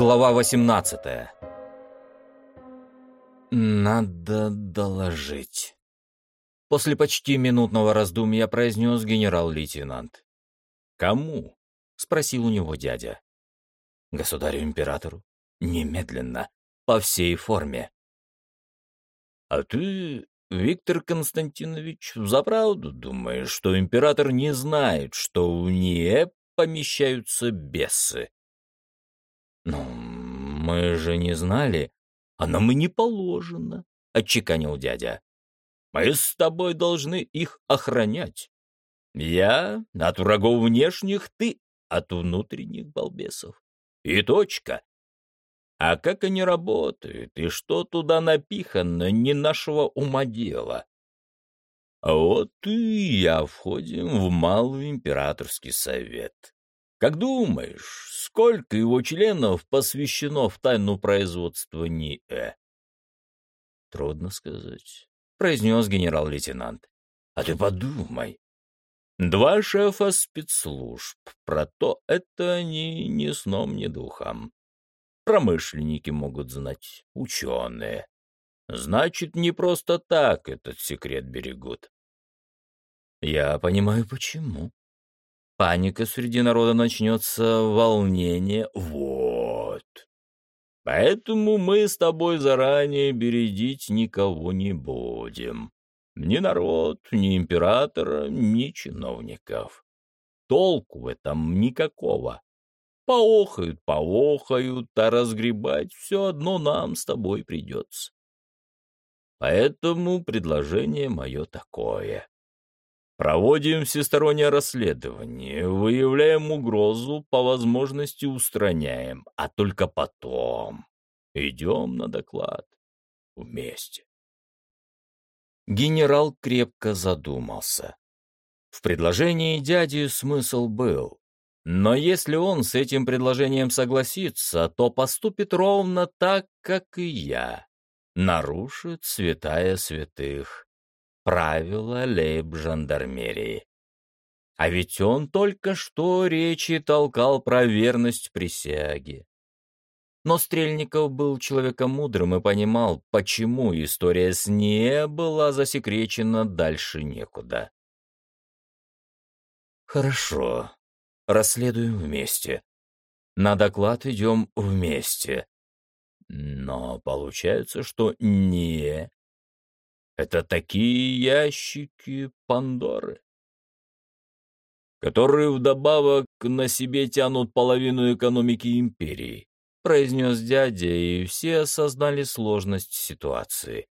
Глава 18 «Надо доложить». После почти минутного раздумья произнес генерал-лейтенант. «Кому?» — спросил у него дядя. «Государю-императору. Немедленно. По всей форме». «А ты, Виктор Константинович, заправду думаешь, что император не знает, что у нее помещаются бесы?» «Ну, мы же не знали, а нам и не положено», — отчеканил дядя. «Мы с тобой должны их охранять. Я от врагов внешних, ты от внутренних балбесов. И точка. А как они работают и что туда напихано, не нашего ума дело. Вот и я входим в Малый Императорский Совет. Как думаешь, сколько его членов посвящено в тайну производства НИЭ? Трудно сказать, произнес генерал-лейтенант. А ты подумай. Два шефа спецслужб, про то это они ни сном, ни духом. Промышленники могут знать, ученые. Значит, не просто так этот секрет берегут. Я понимаю, почему. Паника среди народа начнется, волнение. Вот. Поэтому мы с тобой заранее бередить никого не будем. Ни народ, ни императора, ни чиновников. Толку в этом никакого. Поохают, поохают, а разгребать все одно нам с тобой придется. Поэтому предложение мое такое. Проводим всестороннее расследование, выявляем угрозу, по возможности устраняем, а только потом идем на доклад вместе. Генерал крепко задумался. В предложении дяди смысл был. Но если он с этим предложением согласится, то поступит ровно так, как и я. Нарушит святая святых правила лейб-жандармерии. А ведь он только что речи толкал про верность присяге. Но Стрельников был человеком мудрым и понимал, почему история с ней была засекречена дальше некуда. «Хорошо. Расследуем вместе. На доклад идем вместе. Но получается, что не это такие ящики Пандоры, которые вдобавок на себе тянут половину экономики империи, произнес дядя, и все осознали сложность ситуации.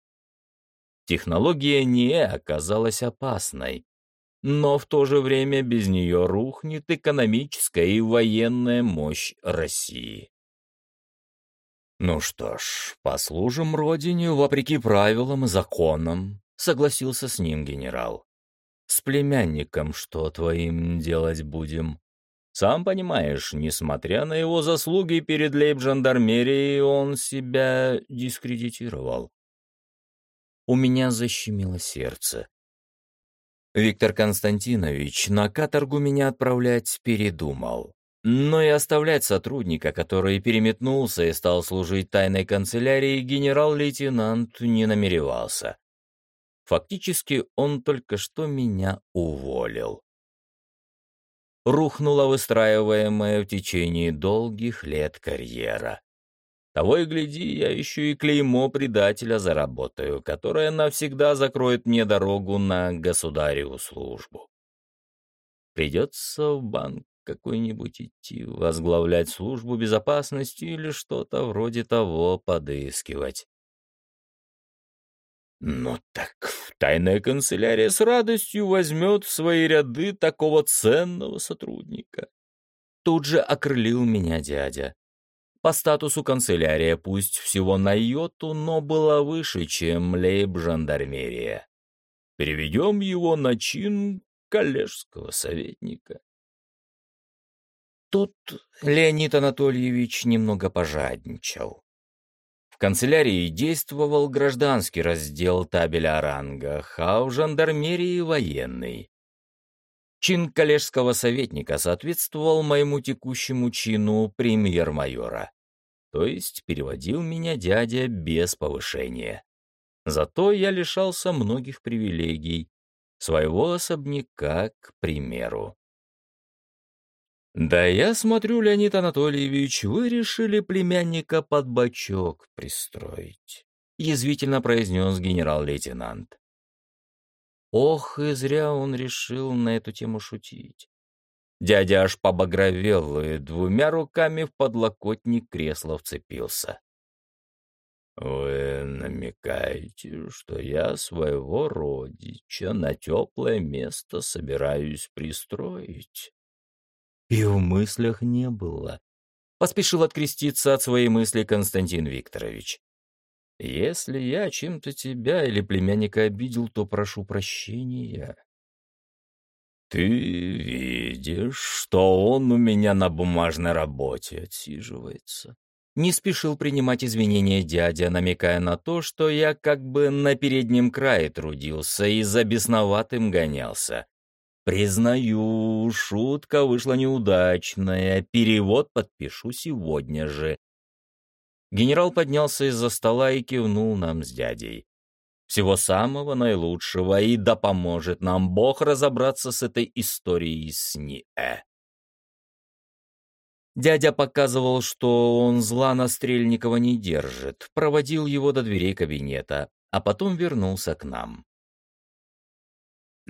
Технология не оказалась опасной, но в то же время без нее рухнет экономическая и военная мощь России. «Ну что ж, послужим родине вопреки правилам и законам», — согласился с ним генерал. «С племянником что твоим делать будем? Сам понимаешь, несмотря на его заслуги перед лейб-жандармерией, он себя дискредитировал. У меня защемило сердце. Виктор Константинович на каторгу меня отправлять передумал. Но и оставлять сотрудника, который переметнулся и стал служить тайной канцелярии, генерал-лейтенант не намеревался. Фактически он только что меня уволил. Рухнула выстраиваемая в течение долгих лет карьера. Того и гляди, я еще и клеймо предателя заработаю, которое навсегда закроет мне дорогу на государеву службу. Придется в банк какой-нибудь идти, возглавлять службу безопасности или что-то вроде того подыскивать. Ну так тайная канцелярия с радостью возьмет в свои ряды такого ценного сотрудника. Тут же окрылил меня дядя. По статусу канцелярия пусть всего на йоту, но была выше, чем лейб-жандармерия. Переведем его на чин коллежского советника. Тут Леонид Анатольевич немного пожадничал. В канцелярии действовал гражданский раздел табеля о рангах, а в жандармерии — военный. Чин коллежского советника соответствовал моему текущему чину премьер-майора. то есть переводил меня дядя без повышения. Зато я лишался многих привилегий, своего особняка, к примеру. «Да я смотрю, Леонид Анатольевич, вы решили племянника под бочок пристроить», — язвительно произнес генерал-лейтенант. Ох, и зря он решил на эту тему шутить. Дядя аж побагровел и двумя руками в подлокотник кресла вцепился. «Вы намекаете, что я своего родича на теплое место собираюсь пристроить?» И в мыслях не было. Поспешил откреститься от своей мысли Константин Викторович. «Если я чем-то тебя или племянника обидел, то прошу прощения». «Ты видишь, что он у меня на бумажной работе отсиживается?» Не спешил принимать извинения дядя, намекая на то, что я как бы на переднем крае трудился и за бесноватым гонялся. Признаю, шутка вышла неудачная, перевод подпишу сегодня же. Генерал поднялся из-за стола и кивнул нам с дядей. Всего самого наилучшего, и да поможет нам Бог разобраться с этой историей с НИЭ. Дядя показывал, что он зла на Стрельникова не держит, проводил его до дверей кабинета, а потом вернулся к нам.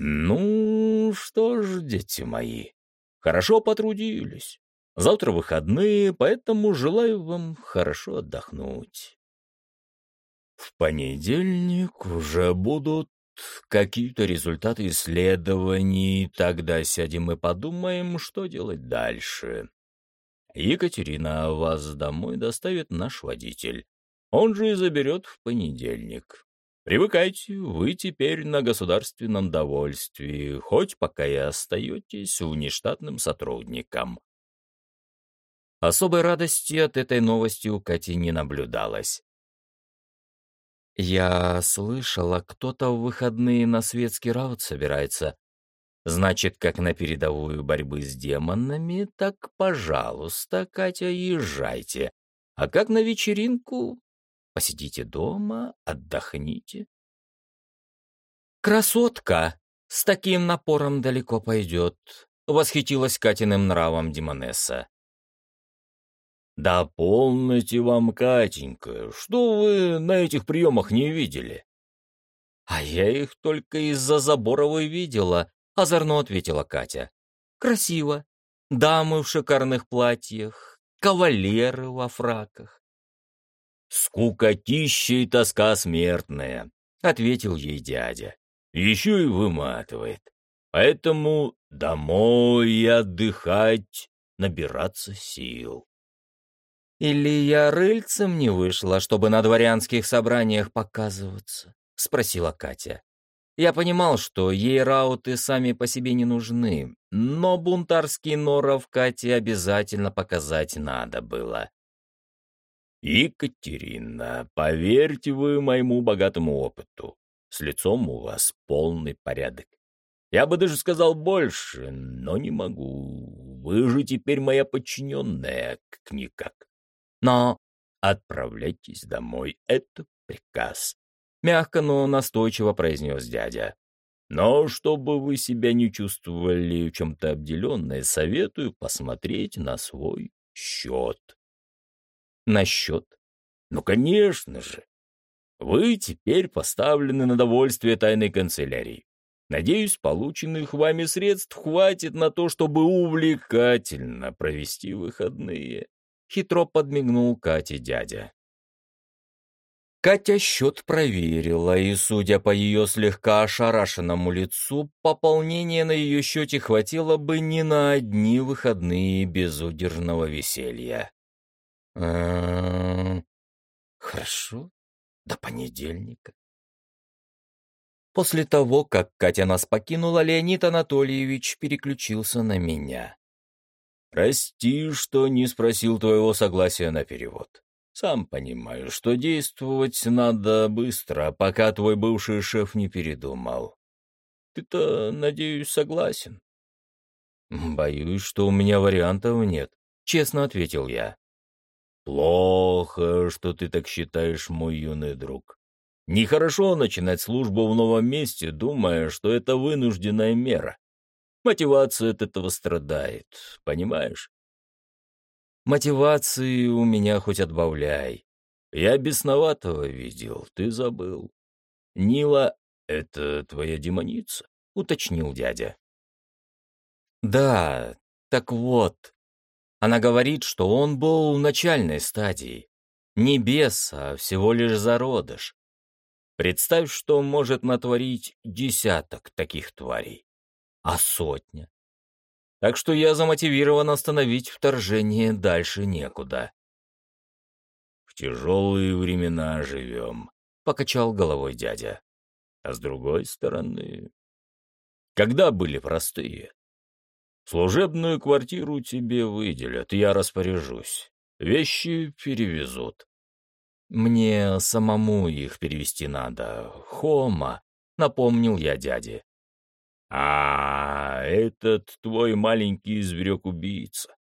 «Ну, что ж, дети мои, хорошо потрудились. Завтра выходные, поэтому желаю вам хорошо отдохнуть. В понедельник уже будут какие-то результаты исследований, тогда сядем и подумаем, что делать дальше. Екатерина, вас домой доставит наш водитель. Он же и заберет в понедельник. Привыкайте, вы теперь на государственном довольствии, хоть пока и остаетесь внештатным сотрудником. Особой радости от этой новости у Кати не наблюдалось. «Я слышала, кто-то в выходные на светский раут собирается. Значит, как на передовую борьбы с демонами, так, пожалуйста, Катя, езжайте. А как на вечеринку, посидите дома, отдохните». «Красотка! С таким напором далеко пойдет», — восхитилась Катиным нравом Димонесса. «Да полноте вам, Катенька, что вы на этих приемах не видели?» «А я их только из-за Заборовой видела», — озорно ответила Катя. «Красиво. Дамы в шикарных платьях, кавалеры во фраках». «Скукотища и тоска смертная», — ответил ей дядя. «Еще и выматывает. Поэтому домой отдыхать, набираться сил». «Или я рыльцем не вышла, чтобы на дворянских собраниях показываться?» — спросила Катя. Я понимал, что ей рауты сами по себе не нужны, но бунтарский норов Кате обязательно показать надо было. «Екатерина, поверьте вы моему богатому опыту, с лицом у вас полный порядок. Я бы даже сказал больше, но не могу. Вы же теперь моя подчиненная, как-никак. Но отправляйтесь домой, это приказ. Мягко, но настойчиво произнес дядя. Но чтобы вы себя не чувствовали чем-то обделенной, советую посмотреть на свой счет. На счет? Ну, конечно же. Вы теперь поставлены на довольствие тайной канцелярии. Надеюсь, полученных вами средств хватит на то, чтобы увлекательно провести выходные. Хитро подмигнул Кате дядя. Катя счет проверила, и, судя по ее слегка ошарашенному лицу, пополнения на ее счете хватило бы не на одни выходные безудержного веселья. А хорошо, до понедельника. После того, как Катя нас покинула, Леонид Анатольевич переключился на меня. Прости, что не спросил твоего согласия на перевод. Сам понимаю, что действовать надо быстро, пока твой бывший шеф не передумал. Ты-то, надеюсь, согласен? Боюсь, что у меня вариантов нет, честно ответил я. «Плохо, что ты так считаешь, мой юный друг. Нехорошо начинать службу в новом месте, думая, что это вынужденная мера. Мотивация от этого страдает, понимаешь? Мотивации у меня хоть отбавляй. Я бесноватого видел, ты забыл. Нила — это твоя демоница, — уточнил дядя. Да, так вот. Она говорит, что он был в начальной стадии. Не бес, а всего лишь зародыш. Представь, что может натворить десяток таких тварей. А сотня. Так что я замотивирован остановить вторжение дальше некуда. «В тяжелые времена живем», — покачал головой дядя. «А с другой стороны, когда были простые? Служебную квартиру тебе выделят, я распоряжусь. Вещи перевезут. «Мне самому их перевести надо. Хома», — напомнил я дяде. «А, этот твой маленький зверек-убийца.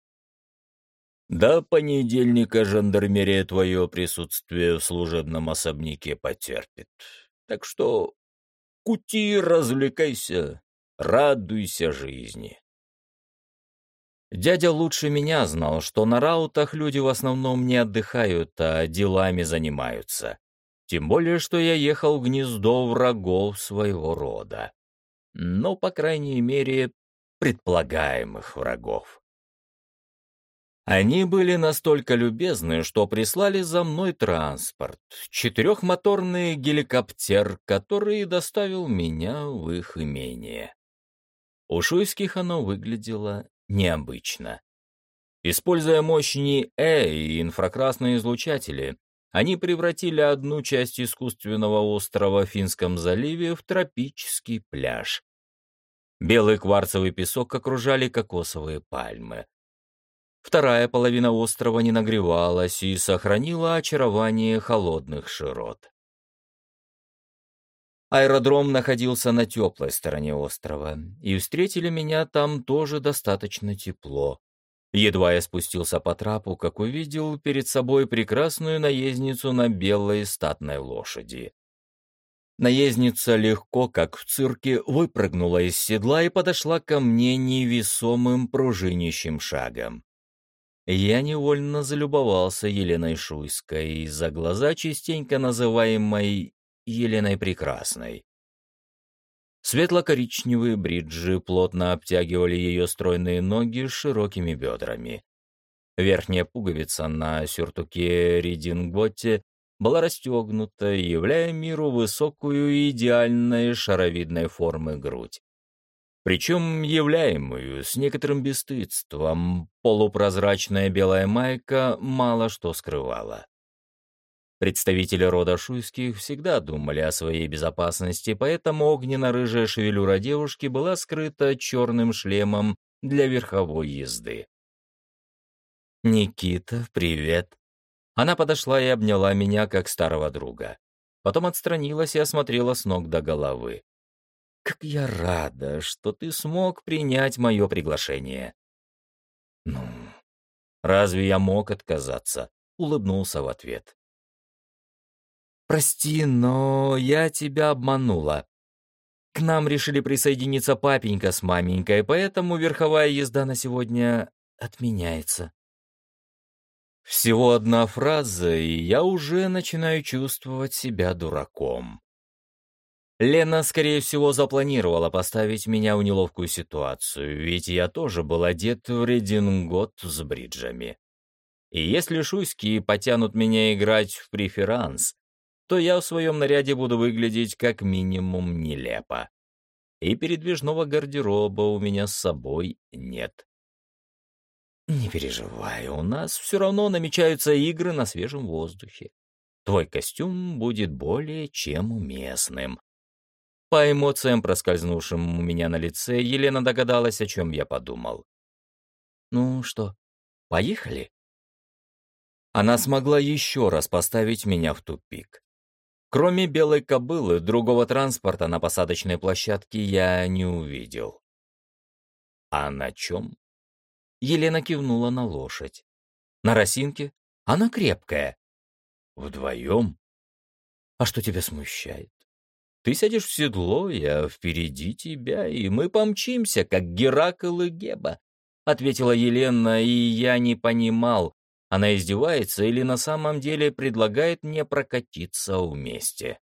До понедельника жандармерия твое присутствие в служебном особняке потерпит. Так что кути, развлекайся, радуйся жизни». Дядя лучше меня знал, что на раутах люди в основном не отдыхают, а делами занимаются. Тем более, что я ехал в гнездо врагов своего рода. Ну, по крайней мере, предполагаемых врагов. Они были настолько любезны, что прислали за мной транспорт, четырехмоторный геликоптер, который доставил меня в их имение. У шуйских оно выглядело необычно. Используя мощь НИЭ и инфракрасные излучатели, они превратили одну часть искусственного острова в Финском заливе в тропический пляж. Белый кварцевый песок окружали кокосовые пальмы. Вторая половина острова не нагревалась и сохранила очарование холодных широт. Аэродром находился на теплой стороне острова, и встретили меня там тоже достаточно тепло. Едва я спустился по трапу, как увидел перед собой прекрасную наездницу на белой статной лошади. Наездница легко, как в цирке, выпрыгнула из седла и подошла ко мне невесомым пружинищим шагом. Я невольно залюбовался Еленой Шуйской, за глаза частенько называемой Еленой Прекрасной. Светло-коричневые бриджи плотно обтягивали ее стройные ноги широкими бедрами. Верхняя пуговица на сюртуке рединготе была расстегнута, являя миру высокую и идеальной шаровидной формы грудь. Причем являемую с некоторым бесстыдством, полупрозрачная белая майка мало что скрывала. Представители рода Шуйских всегда думали о своей безопасности, поэтому огненно-рыжая шевелюра девушки была скрыта черным шлемом для верховой езды. «Никита, привет!» Она подошла и обняла меня, как старого друга. Потом отстранилась и осмотрела с ног до головы. «Как я рада, что ты смог принять мое приглашение!» «Ну, разве я мог отказаться?» — улыбнулся в ответ. «Прости, но я тебя обманула. К нам решили присоединиться папенька с маменькой, поэтому верховая езда на сегодня отменяется». Всего одна фраза, и я уже начинаю чувствовать себя дураком. Лена, скорее всего, запланировала поставить меня в неловкую ситуацию, ведь я тоже был одет в редингот с бриджами. И если шуйские потянут меня играть в преферанс, то я в своем наряде буду выглядеть как минимум нелепо. И передвижного гардероба у меня с собой нет. Не переживай, у нас все равно намечаются игры на свежем воздухе. Твой костюм будет более чем уместным. По эмоциям, проскользнувшим у меня на лице, Елена догадалась, о чем я подумал. «Ну что, поехали?» Она смогла еще раз поставить меня в тупик. Кроме белой кобылы, другого транспорта на посадочной площадке я не увидел. А на чем? Елена кивнула на лошадь. На росинке? Она крепкая». «Вдвоем?» «А что тебя смущает?» Ты сядешь в седло, я впереди тебя, и мы помчимся, как Геракл и Геба», — ответила Елена, и я не понимал, она издевается или на самом деле предлагает мне прокатиться вместе.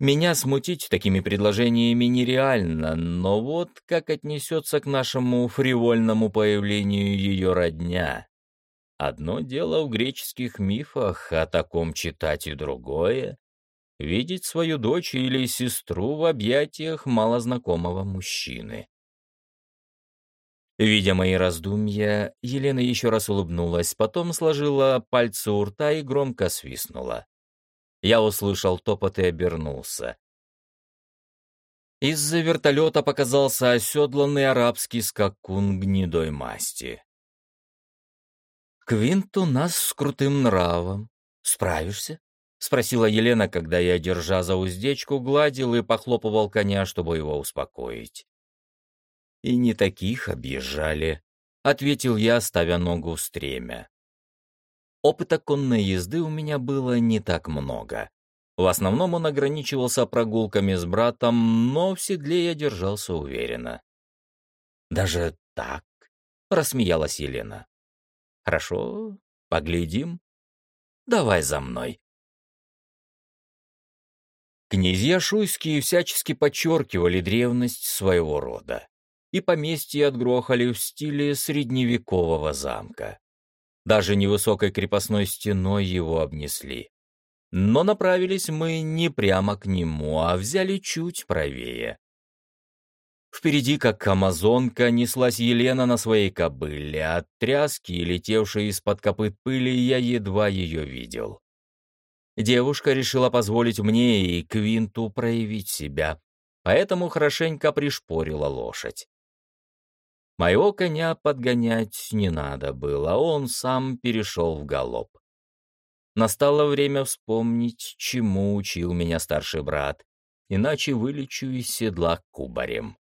Меня смутить такими предложениями нереально, но вот как отнесется к нашему фривольному появлению ее родня. Одно дело в греческих мифах, о таком читать и другое видеть свою дочь или сестру в объятиях малознакомого мужчины. Видя мои раздумья, Елена еще раз улыбнулась, потом сложила пальцы у рта и громко свистнула. Я услышал топот и обернулся. Из-за вертолета показался оседланный арабский скакун гнедой масти. «Квинт у нас с крутым нравом. Справишься?» — спросила Елена, когда я, держа за уздечку, гладил и похлопывал коня, чтобы его успокоить. «И не таких объезжали», — ответил я, ставя ногу в стремя. Опыта конной езды у меня было не так много. В основном он ограничивался прогулками с братом, но в седле я держался уверенно. «Даже так?» — рассмеялась Елена. «Хорошо, поглядим. Давай за мной». Князья шуйские всячески подчеркивали древность своего рода, и поместье отгрохали в стиле средневекового замка. Даже невысокой крепостной стеной его обнесли. Но направились мы не прямо к нему, а взяли чуть правее. Впереди, как амазонка, неслась Елена на своей кобыле, от тряски, летевшей из-под копыт пыли, я едва ее видел. Девушка решила позволить мне и Квинту проявить себя, поэтому хорошенько пришпорила лошадь. Моего коня подгонять не надо было, он сам перешел в галоп. Настало время вспомнить, чему учил меня старший брат, иначе вылечу из седла кубарем.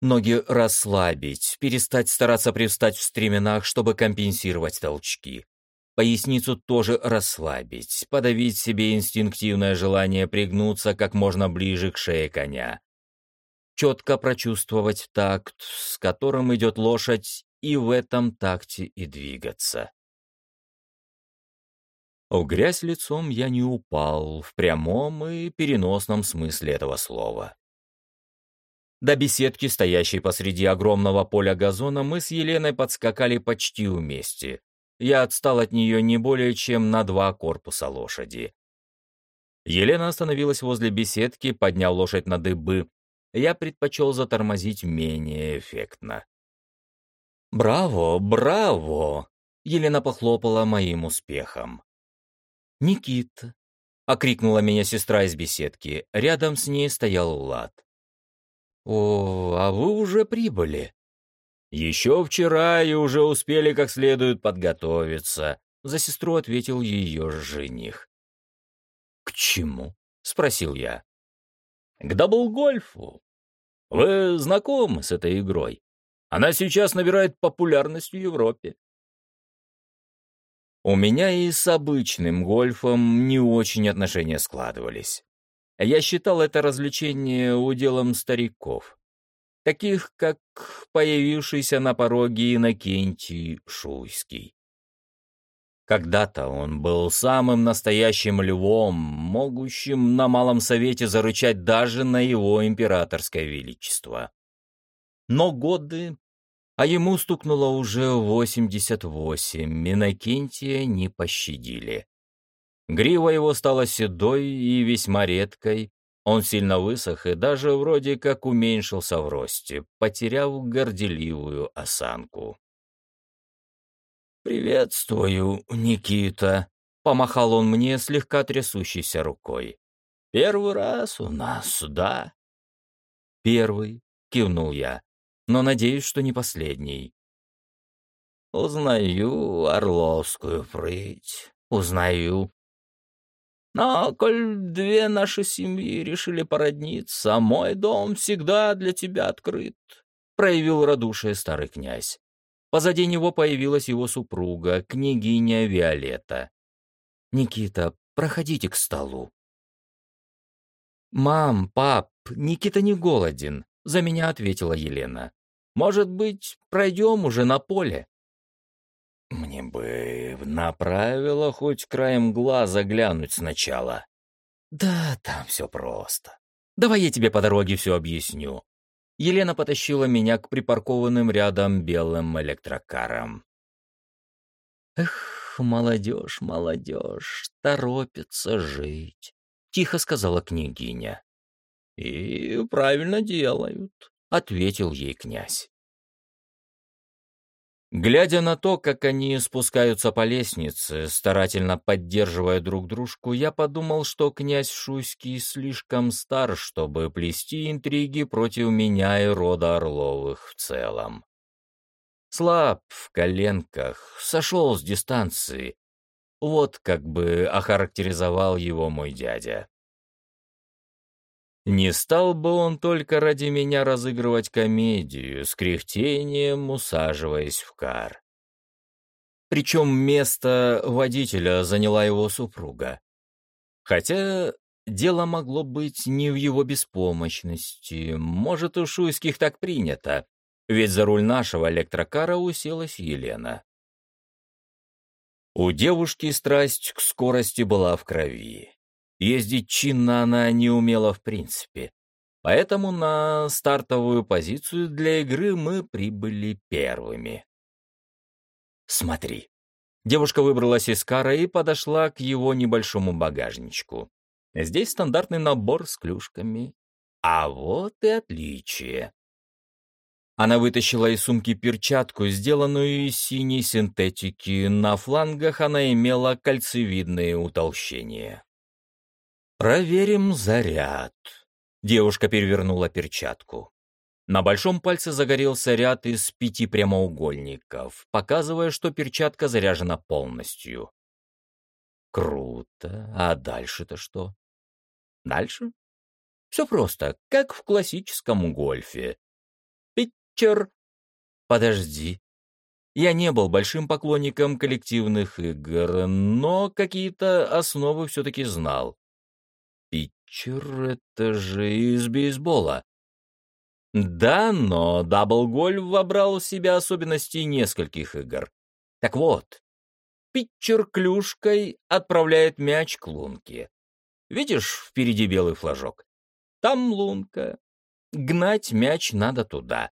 Ноги расслабить, перестать стараться привстать в стременах, чтобы компенсировать толчки. Поясницу тоже расслабить, подавить себе инстинктивное желание пригнуться как можно ближе к шее коня. Четко прочувствовать такт, с которым идет лошадь, и в этом такте и двигаться. В грязь лицом я не упал, в прямом и переносном смысле этого слова. До беседки, стоящей посреди огромного поля газона, мы с Еленой подскакали почти вместе. Я отстал от нее не более чем на два корпуса лошади. Елена остановилась возле беседки, поднял лошадь на дыбы. Я предпочел затормозить менее эффектно. «Браво, браво!» — Елена похлопала моим успехом. «Никита!» — окрикнула меня сестра из беседки. Рядом с ней стоял Влад. «О, а вы уже прибыли!» Еще вчера и уже успели как следует подготовиться, за сестру ответил ее жених. К чему? спросил я. К даблгольфу. Вы знакомы с этой игрой? Она сейчас набирает популярность в Европе. У меня и с обычным гольфом не очень отношения складывались. Я считал это развлечение уделом стариков таких как появившийся на пороге Иннокентий Шуйский. Когда-то он был самым настоящим львом, могущим на малом совете зарычать даже на его императорское величество. Но годы, а ему стукнуло уже восемьдесят восемь, Иннокентия не пощадили. Грива его стала седой и весьма редкой, он сильно высох и даже вроде как уменьшился в росте, потеряв горделивую осанку. «Приветствую, Никита», — помахал он мне слегка трясущейся рукой. «Первый раз у нас, да?» «Первый», — кивнул я, — «но надеюсь, что не последний». «Узнаю орловскую прыть, узнаю», но, коль две наши семьи решили породниться, мой дом всегда для тебя открыт», — проявил радушие старый князь. Позади него появилась его супруга, княгиня Виолетта. «Никита, проходите к столу». «Мам, пап, Никита не голоден», — за меня ответила Елена. «Может быть, пройдем уже на поле?» «Мне бы направило хоть краем глаза глянуть сначала». «Да, там все просто. Давай я тебе по дороге все объясню». Елена потащила меня к припаркованным рядом белым электрокарам. «Эх, молодежь, молодежь, торопится жить», — тихо сказала княгиня. «И правильно делают», — ответил ей князь. Глядя на то, как они спускаются по лестнице, старательно поддерживая друг дружку, я подумал, что князь Шуйский слишком стар, чтобы плести интриги против меня и рода Орловых в целом. Слаб в коленках, сошел с дистанции. Вот как бы охарактеризовал его мой дядя. Не стал бы он только ради меня разыгрывать комедию, с кряхтением усаживаясь в кар. Причем место водителя заняла его супруга. Хотя дело могло быть не в его беспомощности, может, у шуйских так принято, ведь за руль нашего электрокара уселась Елена. У девушки страсть к скорости была в крови. Ездить чинно она не умела в принципе. Поэтому на стартовую позицию для игры мы прибыли первыми. «Смотри». Девушка выбралась из кара и подошла к его небольшому багажничку. Здесь стандартный набор с клюшками. А вот и отличие. Она вытащила из сумки перчатку, сделанную из синей синтетики. На флангах она имела кольцевидные утолщения. «Проверим заряд». Девушка перевернула перчатку. На большом пальце загорелся ряд из пяти прямоугольников, показывая, что перчатка заряжена полностью. Круто. А дальше-то что? Дальше? Все просто, как в классическом гольфе. Питчер. Подожди. Я не был большим поклонником коллективных игр, но какие-то основы все-таки знал. Питчер — это же из бейсбола. Да, но даблгольф вобрал в себя особенности нескольких игр. Так вот, питчер клюшкой отправляет мяч к лунке. Видишь впереди белый флажок? Там лунка. Гнать мяч надо туда.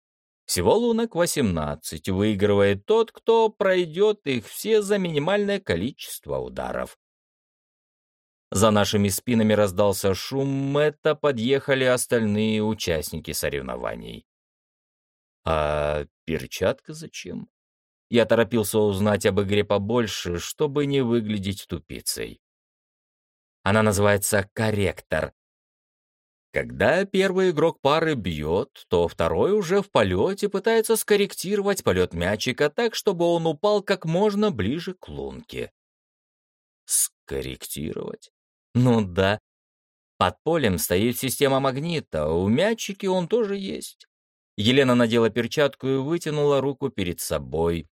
Всего лунок 18, выигрывает тот, кто пройдет их все за минимальное количество ударов. За нашими спинами раздался шум, это подъехали остальные участники соревнований. А перчатка зачем? Я торопился узнать об игре побольше, чтобы не выглядеть тупицей. Она называется «корректор». Когда первый игрок пары бьет, то второй уже в полете пытается скорректировать полет мячика так, чтобы он упал как можно ближе к лунке. Скорректировать? Ну да. Под полем стоит система магнита, у мячики он тоже есть. Елена надела перчатку и вытянула руку перед собой.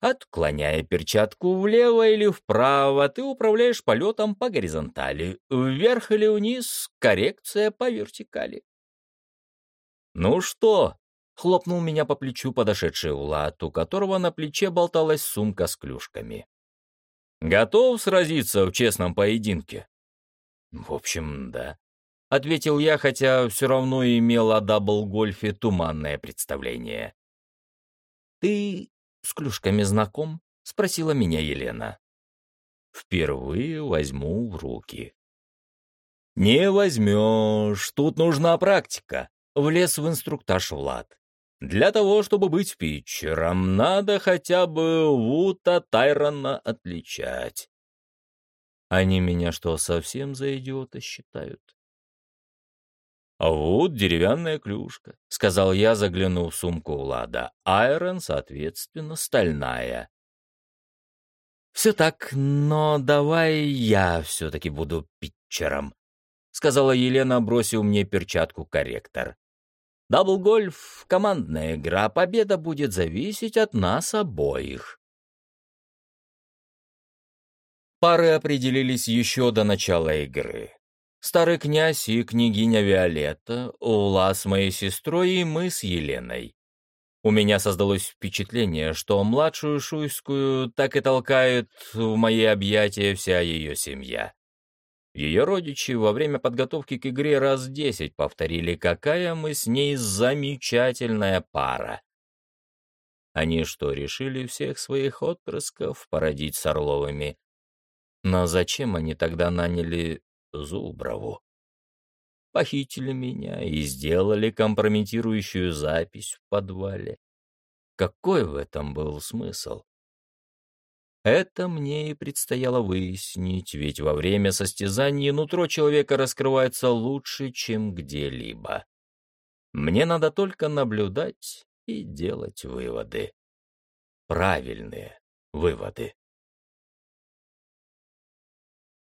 Отклоняя перчатку влево или вправо, ты управляешь полетом по горизонтали. Вверх или вниз — коррекция по вертикали. «Ну что?» — хлопнул меня по плечу подошедший Влад, у которого на плече болталась сумка с клюшками. «Готов сразиться в честном поединке?» «В общем, да», — ответил я, хотя все равно имел о дабл-гольфе туманное представление. «Ты с клюшками знаком?» — спросила меня Елена. «Впервые возьму в руки». «Не возьмешь, тут нужна практика», — влез в инструктаж Влад. «Для того, чтобы быть питчером, надо хотя бы вуд от айрона отличать. Они меня что, совсем за идиота считают? «А вот деревянная клюшка», — сказал я, заглянув в сумку Влада. «Айрон, соответственно, стальная». «Все так, но давай я все-таки буду питчером», — сказала Елена, бросив мне перчатку корректор. Даблгольф — командная игра, победа будет зависеть от нас обоих. Пары определились еще до начала игры. Старый князь и княгиня Виолетта, Ула с моей сестрой и мы с Еленой. У меня создалось впечатление, что младшую Шуйскую так и толкает в мои объятия вся ее семья. Ее родичи во время подготовки к игре раз десять повторили, какая мы с ней замечательная пара. Они что, решили всех своих отпрысков породить с Орловыми? Но зачем они тогда наняли Зуброву? Похитили меня и сделали компрометирующую запись в подвале. Какой в этом был смысл? Это мне и предстояло выяснить, ведь во время состязаний нутро человека раскрывается лучше, чем где-либо. Мне надо только наблюдать и делать выводы. Правильные выводы.